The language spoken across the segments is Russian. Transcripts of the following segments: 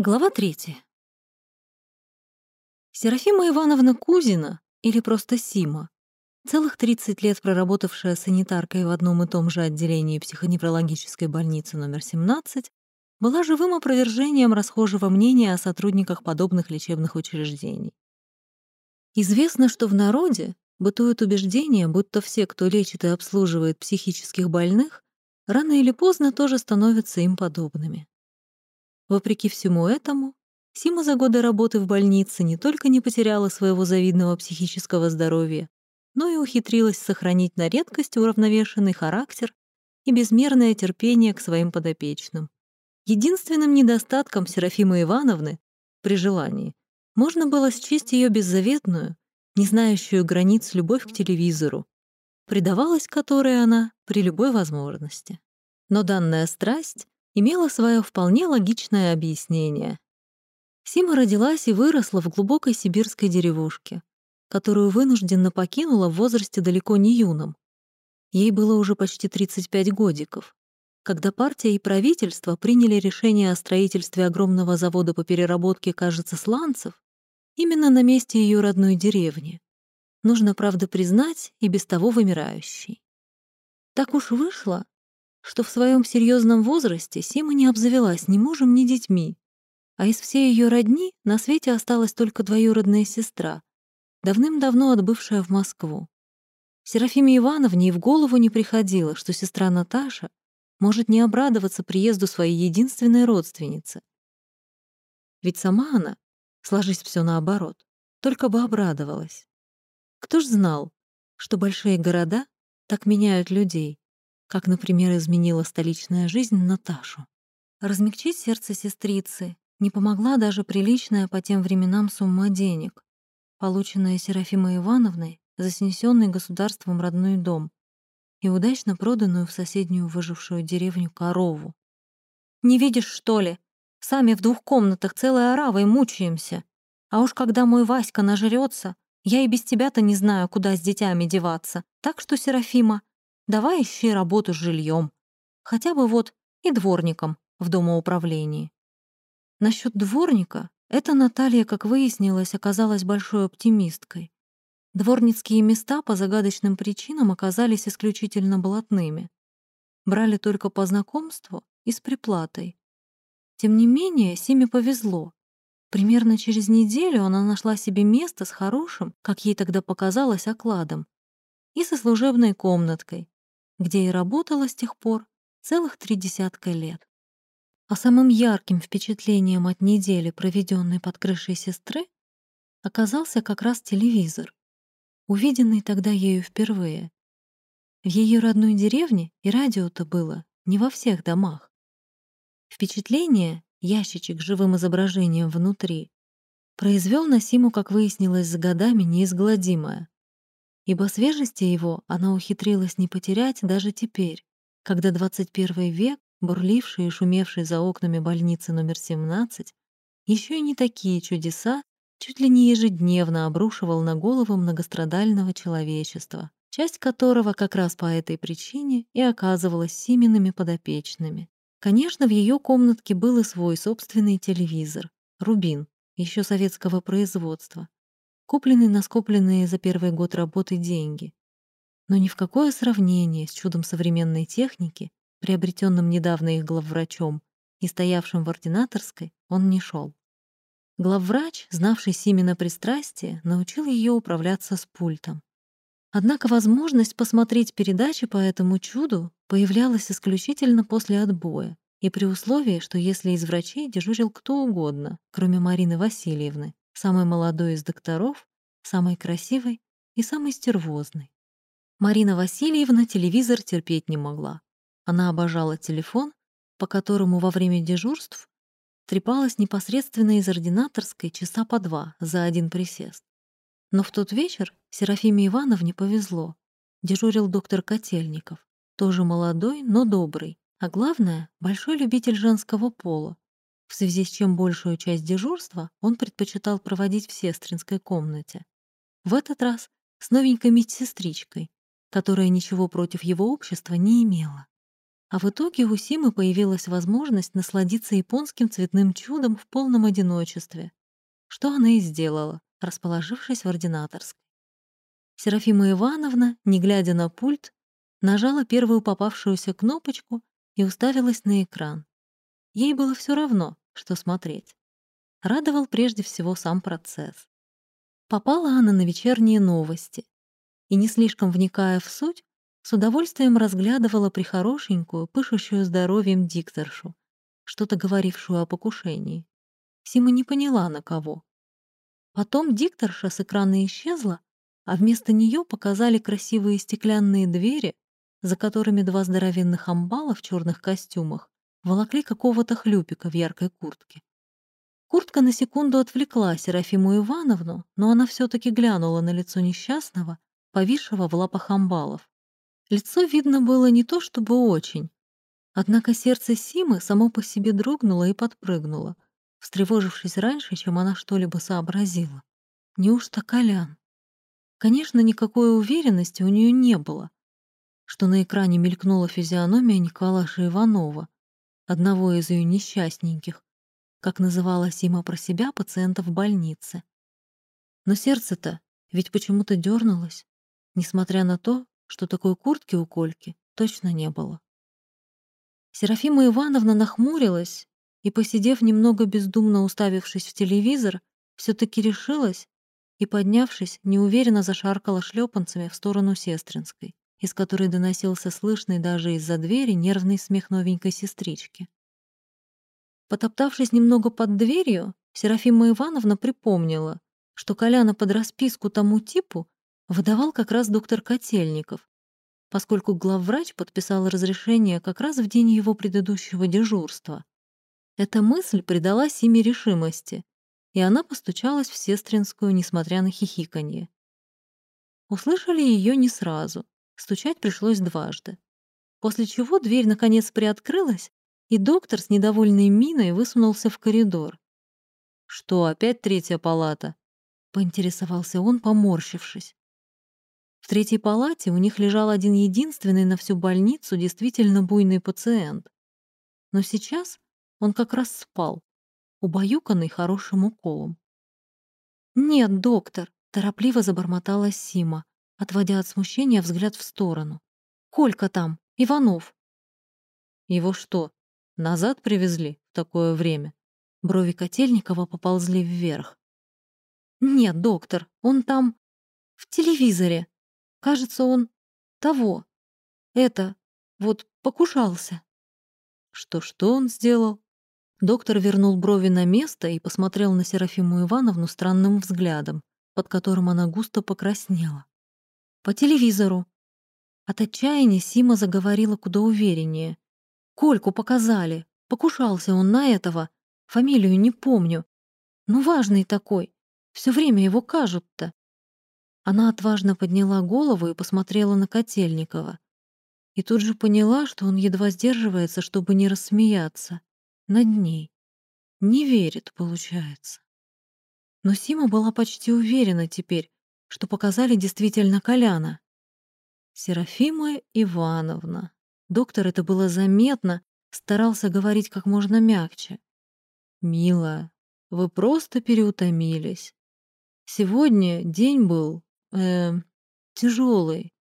Глава третья. Серафима Ивановна Кузина, или просто Сима, целых 30 лет проработавшая санитаркой в одном и том же отделении психоневрологической больницы номер 17, была живым опровержением расхожего мнения о сотрудниках подобных лечебных учреждений. Известно, что в народе бытует убеждение, будто все, кто лечит и обслуживает психических больных, рано или поздно тоже становятся им подобными. Вопреки всему этому, Сима за годы работы в больнице не только не потеряла своего завидного психического здоровья, но и ухитрилась сохранить на редкость уравновешенный характер и безмерное терпение к своим подопечным. Единственным недостатком Серафимы Ивановны, при желании, можно было счесть ее беззаветную, не знающую границ любовь к телевизору, предавалась которой она при любой возможности. Но данная страсть имела свое вполне логичное объяснение. Сима родилась и выросла в глубокой сибирской деревушке, которую вынужденно покинула в возрасте далеко не юном. Ей было уже почти 35 годиков, когда партия и правительство приняли решение о строительстве огромного завода по переработке, кажется, сланцев, именно на месте ее родной деревни. Нужно, правда, признать, и без того вымирающий. Так уж вышло, что в своем серьезном возрасте Сима не обзавелась ни мужем, ни детьми, а из всей ее родни на свете осталась только двоюродная сестра, давным-давно отбывшая в Москву. Серафиме Ивановне и в голову не приходило, что сестра Наташа может не обрадоваться приезду своей единственной родственницы. Ведь сама она, сложись все наоборот, только бы обрадовалась. Кто ж знал, что большие города так меняют людей, как, например, изменила столичная жизнь Наташу. Размягчить сердце сестрицы не помогла даже приличная по тем временам сумма денег, полученная Серафимой Ивановной за снесенный государством родной дом и удачно проданную в соседнюю выжившую деревню корову. «Не видишь, что ли? Сами в двух комнатах целой оравой мучаемся. А уж когда мой Васька нажрется, я и без тебя-то не знаю, куда с детьми деваться. Так что, Серафима, Давай ищи работу с жильем. Хотя бы вот и дворником в домоуправлении. Насчет дворника эта Наталья, как выяснилось, оказалась большой оптимисткой. Дворницкие места по загадочным причинам оказались исключительно блатными. Брали только по знакомству и с приплатой. Тем не менее, Симе повезло. Примерно через неделю она нашла себе место с хорошим, как ей тогда показалось, окладом и со служебной комнаткой, где и работала с тех пор целых три десятка лет. А самым ярким впечатлением от недели, проведенной под крышей сестры, оказался как раз телевизор, увиденный тогда ею впервые. В ее родной деревне и радио-то было не во всех домах. Впечатление, ящичек с живым изображением внутри, произвел на Симу, как выяснилось за годами, неизгладимое ибо свежести его она ухитрилась не потерять даже теперь, когда 21 век, бурливший и шумевший за окнами больницы номер 17, еще и не такие чудеса чуть ли не ежедневно обрушивал на голову многострадального человечества, часть которого как раз по этой причине и оказывалась Симиными подопечными. Конечно, в ее комнатке был и свой собственный телевизор, «Рубин», еще советского производства, купленный на скопленные за первый год работы деньги. Но ни в какое сравнение с чудом современной техники, приобретенным недавно их главврачом и стоявшим в ординаторской, он не шел. Главврач, знавший Симина пристрастие, научил ее управляться с пультом. Однако возможность посмотреть передачи по этому чуду появлялась исключительно после отбоя и при условии, что если из врачей дежурил кто угодно, кроме Марины Васильевны, самый молодой из докторов, самый красивый и самый стервозный. Марина Васильевна телевизор терпеть не могла. Она обожала телефон, по которому во время дежурств трепалась непосредственно из ординаторской часа по два за один присест. Но в тот вечер Серафиме Ивановне повезло. Дежурил доктор Котельников, тоже молодой, но добрый, а главное — большой любитель женского пола, в связи с чем большую часть дежурства он предпочитал проводить в сестринской комнате. В этот раз с новенькой медсестричкой, которая ничего против его общества не имела. А в итоге у Симы появилась возможность насладиться японским цветным чудом в полном одиночестве, что она и сделала, расположившись в ординаторской. Серафима Ивановна, не глядя на пульт, нажала первую попавшуюся кнопочку и уставилась на экран. Ей было все равно, что смотреть. Радовал прежде всего сам процесс. Попала она на вечерние новости и, не слишком вникая в суть, с удовольствием разглядывала прихорошенькую, пышущую здоровьем дикторшу, что-то говорившую о покушении. Сима не поняла, на кого. Потом дикторша с экрана исчезла, а вместо нее показали красивые стеклянные двери, за которыми два здоровенных амбала в черных костюмах волокли какого-то хлюпика в яркой куртке. Куртка на секунду отвлекла Серафиму Ивановну, но она все таки глянула на лицо несчастного, повисшего в лапах амбалов. Лицо видно было не то чтобы очень. Однако сердце Симы само по себе дрогнуло и подпрыгнуло, встревожившись раньше, чем она что-либо сообразила. Неужто Колян? Конечно, никакой уверенности у нее не было, что на экране мелькнула физиономия Николаша Иванова, одного из ее несчастненьких, как называла Сима про себя пациента в больнице. Но сердце-то ведь почему-то дернулось, несмотря на то, что такой куртки у Кольки точно не было. Серафима Ивановна нахмурилась и, посидев немного бездумно уставившись в телевизор, все таки решилась и, поднявшись, неуверенно зашаркала шлепанцами в сторону Сестринской из которой доносился слышный даже из-за двери нервный смех новенькой сестрички. Потоптавшись немного под дверью, Серафима Ивановна припомнила, что Коляна под расписку тому типу выдавал как раз доктор Котельников, поскольку главврач подписал разрешение как раз в день его предыдущего дежурства. Эта мысль придала Симе решимости, и она постучалась в сестринскую, несмотря на хихиканье. Услышали ее не сразу. Стучать пришлось дважды. После чего дверь наконец приоткрылась, и доктор с недовольной миной высунулся в коридор. «Что, опять третья палата?» — поинтересовался он, поморщившись. В третьей палате у них лежал один единственный на всю больницу действительно буйный пациент. Но сейчас он как раз спал, убаюканный хорошим уколом. «Нет, доктор», — торопливо забормотала Сима отводя от смущения взгляд в сторону. «Колька там, Иванов». «Его что, назад привезли в такое время?» Брови Котельникова поползли вверх. «Нет, доктор, он там, в телевизоре. Кажется, он того. Это, вот, покушался». «Что-что он сделал?» Доктор вернул брови на место и посмотрел на Серафиму Ивановну странным взглядом, под которым она густо покраснела. По телевизору. От отчаяния Сима заговорила куда увереннее. Кольку показали. Покушался он на этого. Фамилию не помню. Ну, важный такой. Все время его кажут-то. Она отважно подняла голову и посмотрела на Котельникова. И тут же поняла, что он едва сдерживается, чтобы не рассмеяться. Над ней. Не верит, получается. Но Сима была почти уверена теперь, что показали действительно Коляна. Серафима Ивановна. Доктор это было заметно, старался говорить как можно мягче. «Милая, вы просто переутомились. Сегодня день был, э, тяжелый.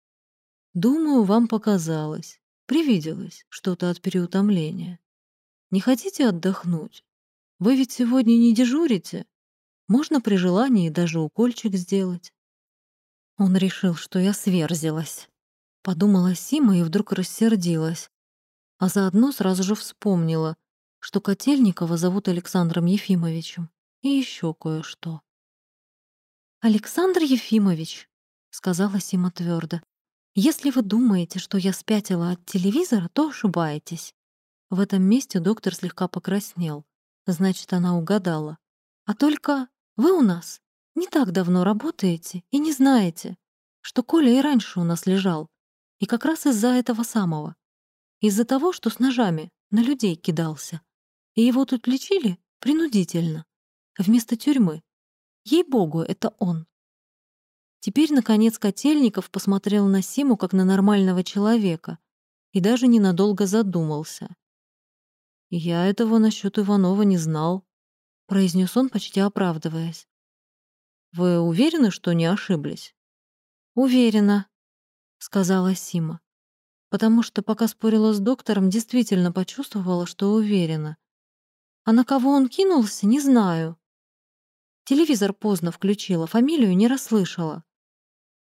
Думаю, вам показалось, привиделось что-то от переутомления. Не хотите отдохнуть? Вы ведь сегодня не дежурите. Можно при желании даже укольчик сделать. Он решил, что я сверзилась. Подумала Сима и вдруг рассердилась. А заодно сразу же вспомнила, что Котельникова зовут Александром Ефимовичем. И еще кое-что. «Александр Ефимович», — сказала Сима твердо, «если вы думаете, что я спятила от телевизора, то ошибаетесь». В этом месте доктор слегка покраснел. Значит, она угадала. «А только вы у нас не так давно работаете и не знаете, что Коля и раньше у нас лежал, и как раз из-за этого самого. Из-за того, что с ножами на людей кидался. И его тут лечили принудительно, вместо тюрьмы. Ей-богу, это он. Теперь, наконец, Котельников посмотрел на Симу как на нормального человека и даже ненадолго задумался. «Я этого насчет Иванова не знал», — произнес он, почти оправдываясь. «Вы уверены, что не ошиблись?» «Уверена», — сказала Сима. «Потому что, пока спорила с доктором, действительно почувствовала, что уверена. А на кого он кинулся, не знаю. Телевизор поздно включила, фамилию не расслышала.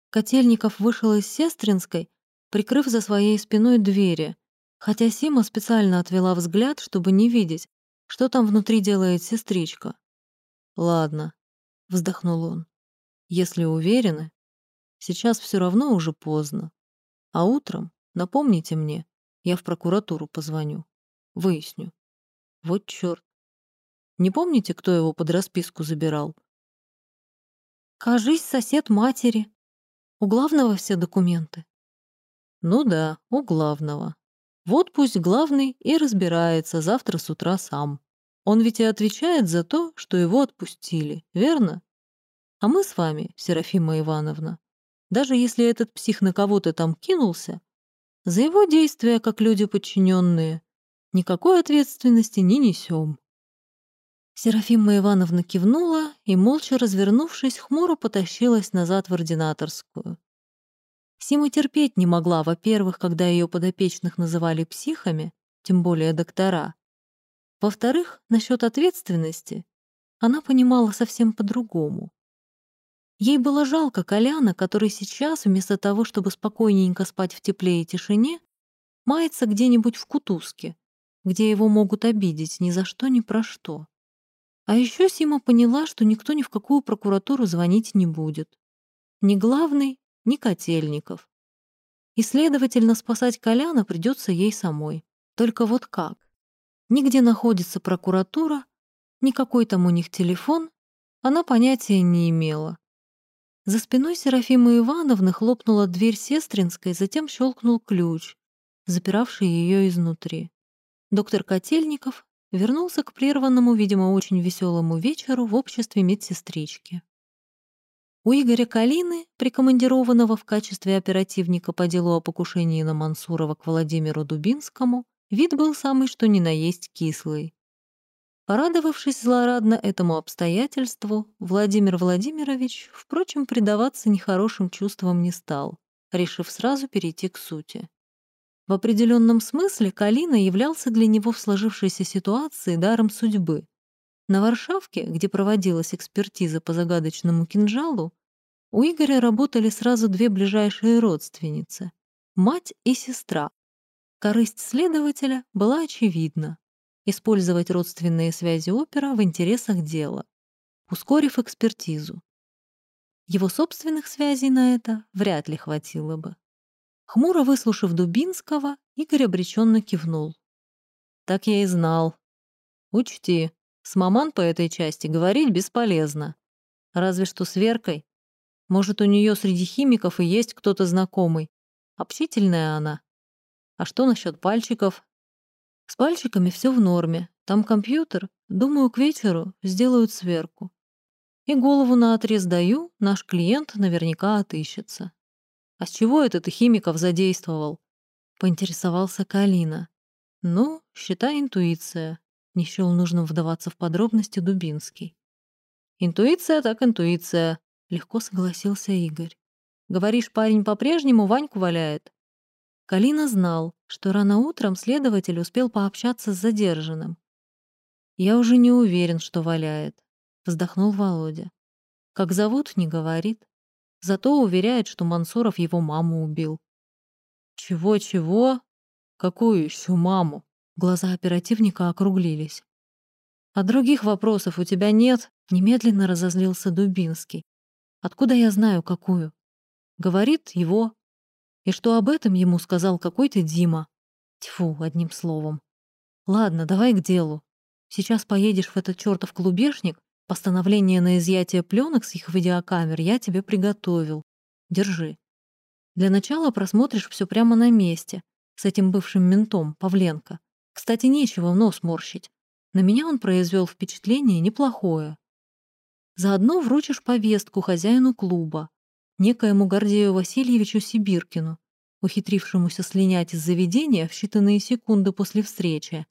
Котельников вышел из Сестринской, прикрыв за своей спиной двери, хотя Сима специально отвела взгляд, чтобы не видеть, что там внутри делает сестричка. «Ладно», — вздохнул он, — «если уверены, сейчас все равно уже поздно. А утром напомните мне, я в прокуратуру позвоню, выясню. Вот чёрт. Не помните, кто его под расписку забирал? Кажись, сосед матери. У главного все документы. Ну да, у главного. Вот пусть главный и разбирается завтра с утра сам. Он ведь и отвечает за то, что его отпустили, верно? А мы с вами, Серафима Ивановна, даже если этот псих на кого-то там кинулся, за его действия, как люди подчиненные, никакой ответственности не несем. Серафима Ивановна кивнула и, молча развернувшись, хмуро потащилась назад в ординаторскую. Сима терпеть не могла, во-первых, когда ее подопечных называли психами, тем более доктора. Во-вторых, насчет ответственности она понимала совсем по-другому. Ей было жалко Коляна, который сейчас, вместо того, чтобы спокойненько спать в тепле и тишине, мается где-нибудь в кутузке, где его могут обидеть ни за что, ни про что. А еще Сима поняла, что никто ни в какую прокуратуру звонить не будет. Ни главный, ни Котельников. И, следовательно, спасать Коляна придется ей самой. Только вот как? Нигде находится прокуратура, никакой там у них телефон, она понятия не имела. За спиной Серафимы Ивановны хлопнула дверь сестринской, затем щелкнул ключ, запиравший ее изнутри. Доктор Котельников вернулся к прерванному, видимо, очень веселому вечеру в обществе медсестрички. У Игоря Калины, прикомандированного в качестве оперативника по делу о покушении на Мансурова к Владимиру Дубинскому, вид был самый что ни на есть кислый. Порадовавшись злорадно этому обстоятельству, Владимир Владимирович, впрочем, предаваться нехорошим чувствам не стал, решив сразу перейти к сути. В определенном смысле Калина являлся для него в сложившейся ситуации даром судьбы. На Варшавке, где проводилась экспертиза по загадочному кинжалу, у Игоря работали сразу две ближайшие родственницы — мать и сестра. Корысть следователя была очевидна — использовать родственные связи опера в интересах дела, ускорив экспертизу. Его собственных связей на это вряд ли хватило бы. Хмуро выслушав Дубинского, Игорь обреченно кивнул. «Так я и знал. Учти, с маман по этой части говорить бесполезно. Разве что с Веркой. Может, у нее среди химиков и есть кто-то знакомый. Общительная она. А что насчет пальчиков? С пальчиками все в норме. Там компьютер. Думаю, к вечеру сделают сверку. И голову на отрез даю, наш клиент наверняка отыщется. «А с чего это ты химиков задействовал?» — поинтересовался Калина. «Ну, считай интуиция», — не счел нужным вдаваться в подробности Дубинский. «Интуиция так интуиция», — легко согласился Игорь. «Говоришь, парень по-прежнему Ваньку валяет?» Калина знал, что рано утром следователь успел пообщаться с задержанным. «Я уже не уверен, что валяет», — вздохнул Володя. «Как зовут, не говорит. Зато уверяет, что Мансуров его маму убил. «Чего-чего? Какую еще маму?» Глаза оперативника округлились. «А других вопросов у тебя нет?» Немедленно разозлился Дубинский. «Откуда я знаю, какую?» Говорит его. И что об этом ему сказал какой-то Дима. Тьфу, одним словом. Ладно, давай к делу. Сейчас поедешь в этот чертов клубешник Постановление на изъятие пленок с их видеокамер я тебе приготовил. Держи. Для начала просмотришь все прямо на месте, с этим бывшим ментом, Павленко. Кстати, нечего в нос морщить. На меня он произвел впечатление неплохое. Заодно вручишь повестку хозяину клуба, некоему Гордею Васильевичу Сибиркину. ухитрившемуся слинять из заведения в считанные секунды после встречи.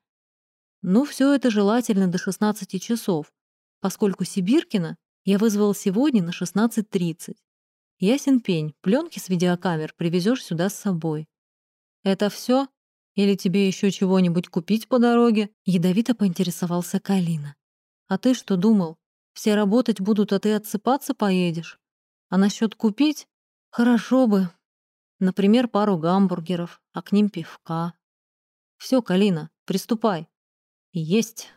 Ну, все это желательно до 16 часов, поскольку Сибиркина я вызвал сегодня на 16.30. Ясен пень, пленки с видеокамер привезешь сюда с собой. Это все? Или тебе еще чего-нибудь купить по дороге? Ядовито поинтересовался Калина. А ты что думал? Все работать будут, а ты отсыпаться поедешь? А насчет купить? Хорошо бы. Например, пару гамбургеров, а к ним пивка. Все, Калина, приступай. Есть.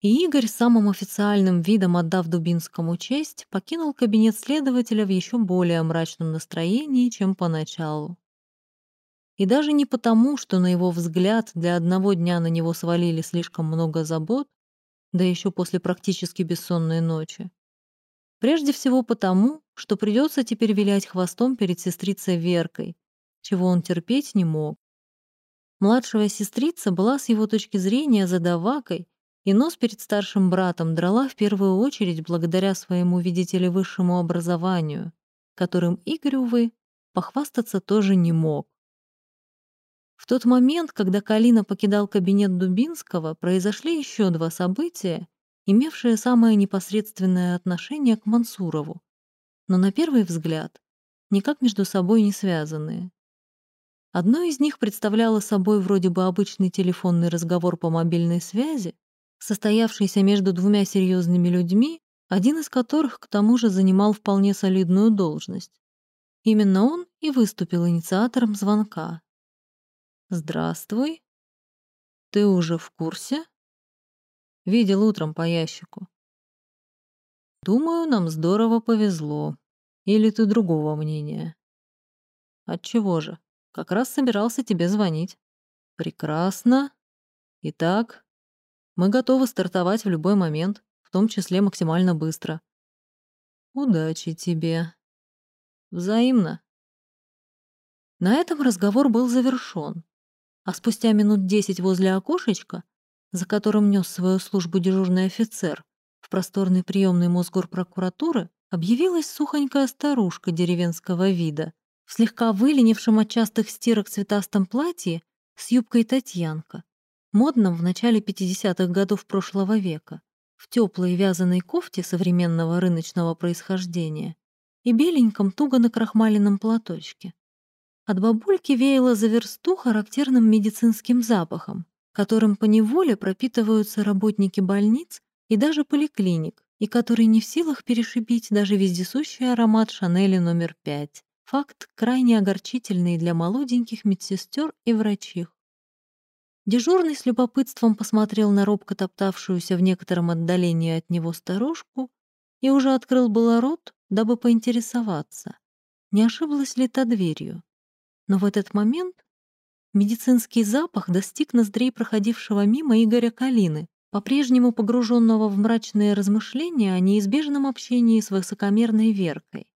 И Игорь самым официальным видом, отдав Дубинскому честь, покинул кабинет следователя в еще более мрачном настроении, чем поначалу. И даже не потому, что на его взгляд для одного дня на него свалили слишком много забот, да еще после практически бессонной ночи. Прежде всего потому, что придется теперь вилять хвостом перед сестрицей Веркой, чего он терпеть не мог. Младшая сестрица была с его точки зрения задавакой и нос перед старшим братом драла в первую очередь благодаря своему, видите ли, высшему образованию, которым Игорь, увы, похвастаться тоже не мог. В тот момент, когда Калина покидал кабинет Дубинского, произошли еще два события, имевшие самое непосредственное отношение к Мансурову, но на первый взгляд никак между собой не связанные. Одно из них представляло собой вроде бы обычный телефонный разговор по мобильной связи, состоявшийся между двумя серьезными людьми, один из которых к тому же занимал вполне солидную должность. Именно он и выступил инициатором звонка. «Здравствуй. Ты уже в курсе?» Видел утром по ящику. «Думаю, нам здорово повезло. Или ты другого мнения?» «Отчего же? Как раз собирался тебе звонить». «Прекрасно. Итак, мы готовы стартовать в любой момент, в том числе максимально быстро. Удачи тебе. Взаимно. На этом разговор был завершён, а спустя минут десять возле окошечка, за которым нес свою службу дежурный офицер, в просторной приемной Мосгорпрокуратуры объявилась сухонькая старушка деревенского вида в слегка выленившем от частых стирок цветастом платье с юбкой Татьянка модном в начале 50-х годов прошлого века, в теплой вязаной кофте современного рыночного происхождения и беленьком туго накрахмаленном платочке. От бабульки веяло за версту характерным медицинским запахом, которым поневоле пропитываются работники больниц и даже поликлиник, и который не в силах перешибить даже вездесущий аромат Шанели номер 5. Факт крайне огорчительный для молоденьких медсестер и врачих. Дежурный с любопытством посмотрел на робко топтавшуюся в некотором отдалении от него старушку и уже открыл было рот, дабы поинтересоваться, не ошиблась ли та дверью. Но в этот момент медицинский запах достиг ноздрей проходившего мимо Игоря Калины, по-прежнему погруженного в мрачные размышления о неизбежном общении с высокомерной Веркой.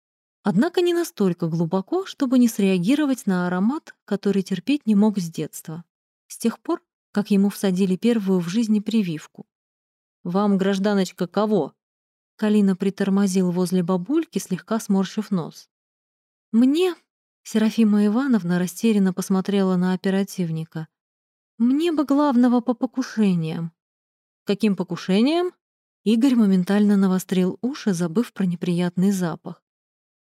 Однако не настолько глубоко, чтобы не среагировать на аромат, который терпеть не мог с детства с тех пор, как ему всадили первую в жизни прививку. «Вам, гражданочка, кого?» Калина притормозил возле бабульки, слегка сморщив нос. «Мне?» — Серафима Ивановна растерянно посмотрела на оперативника. «Мне бы главного по покушениям». «Каким покушениям?» Игорь моментально навострил уши, забыв про неприятный запах.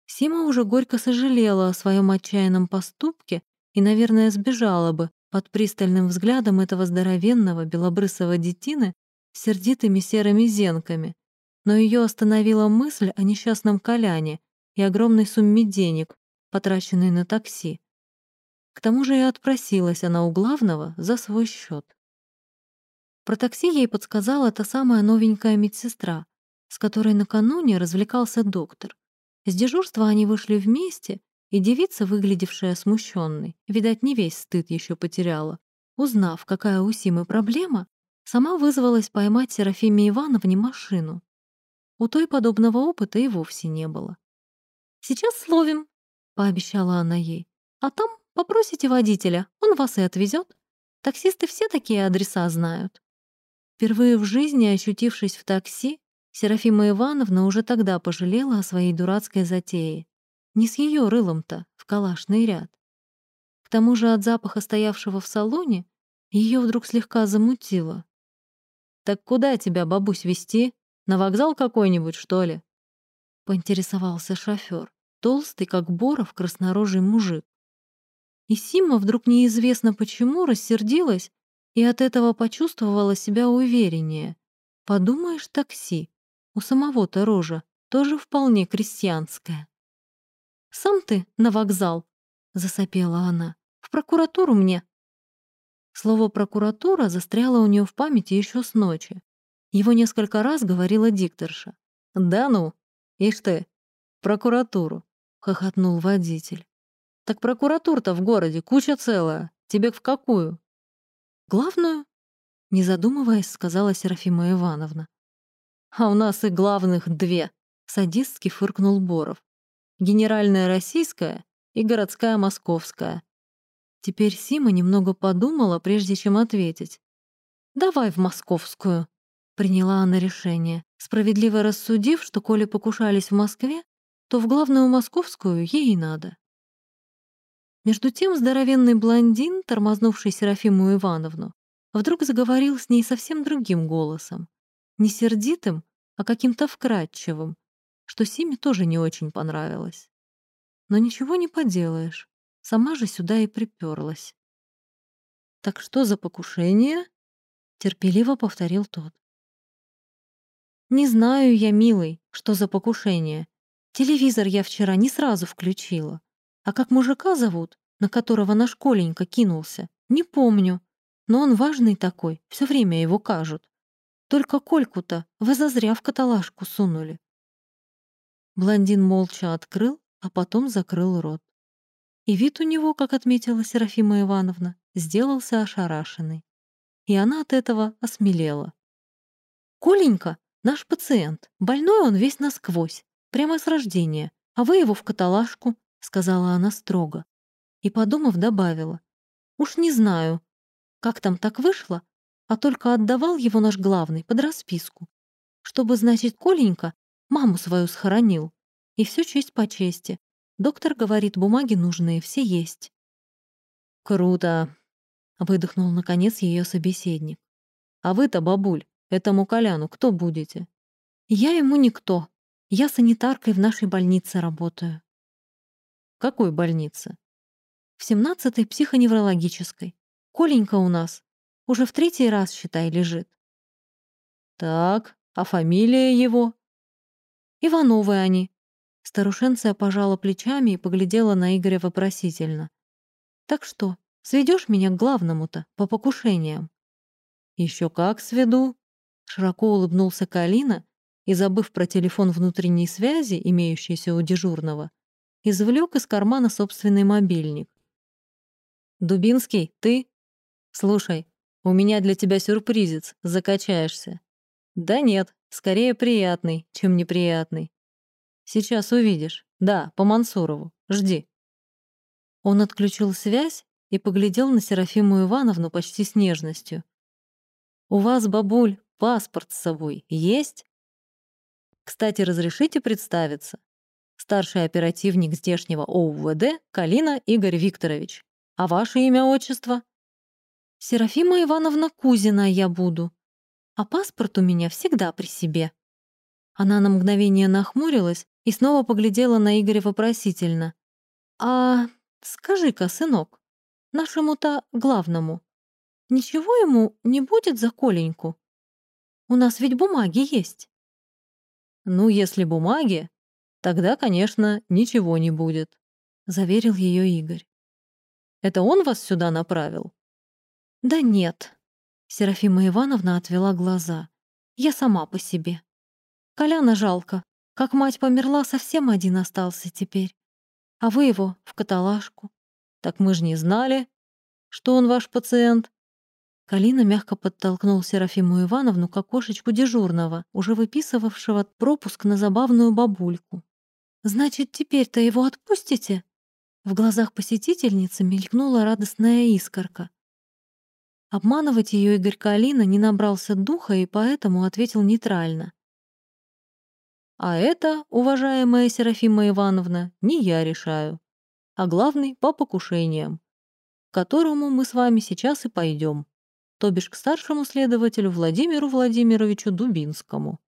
Сима уже горько сожалела о своем отчаянном поступке и, наверное, сбежала бы, под пристальным взглядом этого здоровенного белобрысого детины с сердитыми серыми зенками, но ее остановила мысль о несчастном Коляне и огромной сумме денег, потраченной на такси. К тому же и отпросилась она у главного за свой счет. Про такси ей подсказала та самая новенькая медсестра, с которой накануне развлекался доктор. С дежурства они вышли вместе и девица, выглядевшая смущенной, видать, не весь стыд еще потеряла, узнав, какая у Симы проблема, сама вызвалась поймать Серафиме Ивановне машину. У той подобного опыта и вовсе не было. «Сейчас словим», — пообещала она ей. «А там попросите водителя, он вас и отвезет. Таксисты все такие адреса знают». Впервые в жизни, ощутившись в такси, Серафима Ивановна уже тогда пожалела о своей дурацкой затее. Не с ее рылом-то в калашный ряд. тому же от запаха стоявшего в салоне ее вдруг слегка замутило. «Так куда тебя, бабусь, вести? На вокзал какой-нибудь, что ли?» — поинтересовался шофер, толстый, как боров, краснорожий мужик. И Сима вдруг неизвестно почему рассердилась и от этого почувствовала себя увереннее. Подумаешь, такси. У самого-то рожа тоже вполне крестьянская. «Сам ты на вокзал», — засопела она. «В прокуратуру мне». Слово «прокуратура» застряло у нее в памяти еще с ночи. Его несколько раз говорила дикторша. «Да ну, ишь ты, прокуратуру», — хохотнул водитель. «Так прокуратур-то в городе куча целая. Тебе в какую?» «Главную?» — не задумываясь, сказала Серафима Ивановна. «А у нас и главных две», — садистски фыркнул Боров. «Генеральная российская и городская московская». Теперь Сима немного подумала, прежде чем ответить. «Давай в московскую», — приняла она решение, справедливо рассудив, что коли покушались в Москве, то в главную московскую ей надо. Между тем здоровенный блондин, тормознувший Серафиму Ивановну, вдруг заговорил с ней совсем другим голосом. Не сердитым, а каким-то вкрадчивым, что Симе тоже не очень понравилось. Но ничего не поделаешь, сама же сюда и приперлась. «Так что за покушение?» — терпеливо повторил тот. «Не знаю я, милый, что за покушение. Телевизор я вчера не сразу включила. А как мужика зовут, на которого наш Коленька кинулся, не помню. Но он важный такой, все время его кажут. Только Кольку-то вы зазря в каталажку сунули. Блондин молча открыл, а потом закрыл рот. И вид у него, как отметила Серафима Ивановна, сделался ошарашенный. И она от этого осмелела. «Коленька — наш пациент. Больной он весь насквозь, прямо с рождения, а вы его в каталажку сказала она строго. И, подумав, добавила. «Уж не знаю, как там так вышло, а только отдавал его наш главный под расписку, чтобы, значит, Коленька маму свою схоронил. И все честь по чести. Доктор говорит, бумаги нужные, все есть». «Круто!» — выдохнул, наконец, ее собеседник. «А вы-то, бабуль, этому Коляну кто будете?» «Я ему никто. Я санитаркой в нашей больнице работаю». Какой больнице? В 17-й психоневрологической. Коленька у нас. Уже в третий раз, считай, лежит. Так, а фамилия его? Ивановы они. Старушенция пожала плечами и поглядела на Игоря вопросительно. Так что, сведешь меня к главному-то, по покушениям? Еще как сведу. Широко улыбнулся Калина и, забыв про телефон внутренней связи, имеющийся у дежурного, извлек из кармана собственный мобильник. «Дубинский, ты? Слушай, у меня для тебя сюрпризец, закачаешься». «Да нет, скорее приятный, чем неприятный. Сейчас увидишь. Да, по Мансурову. Жди». Он отключил связь и поглядел на Серафиму Ивановну почти с нежностью. «У вас, бабуль, паспорт с собой есть?» «Кстати, разрешите представиться? Старший оперативник здешнего ОУВД Калина Игорь Викторович. А ваше имя, отчество? Серафима Ивановна Кузина я буду. А паспорт у меня всегда при себе. Она на мгновение нахмурилась и снова поглядела на Игоря вопросительно. «А скажи-ка, сынок, нашему-то главному, ничего ему не будет за Коленьку? У нас ведь бумаги есть». «Ну, если бумаги, Тогда, конечно, ничего не будет», — заверил ее Игорь. «Это он вас сюда направил?» «Да нет», — Серафима Ивановна отвела глаза. «Я сама по себе. Коляна жалко. Как мать померла, совсем один остался теперь. А вы его в каталажку. Так мы же не знали, что он ваш пациент. Калина мягко подтолкнул Серафиму Ивановну к окошечку дежурного, уже выписывавшего пропуск на забавную бабульку. «Значит, теперь-то его отпустите?» В глазах посетительницы мелькнула радостная искорка. Обманывать ее Игорь Калина не набрался духа и поэтому ответил нейтрально. «А это, уважаемая Серафима Ивановна, не я решаю, а главный по покушениям. которому мы с вами сейчас и пойдем, то бишь к старшему следователю Владимиру Владимировичу Дубинскому.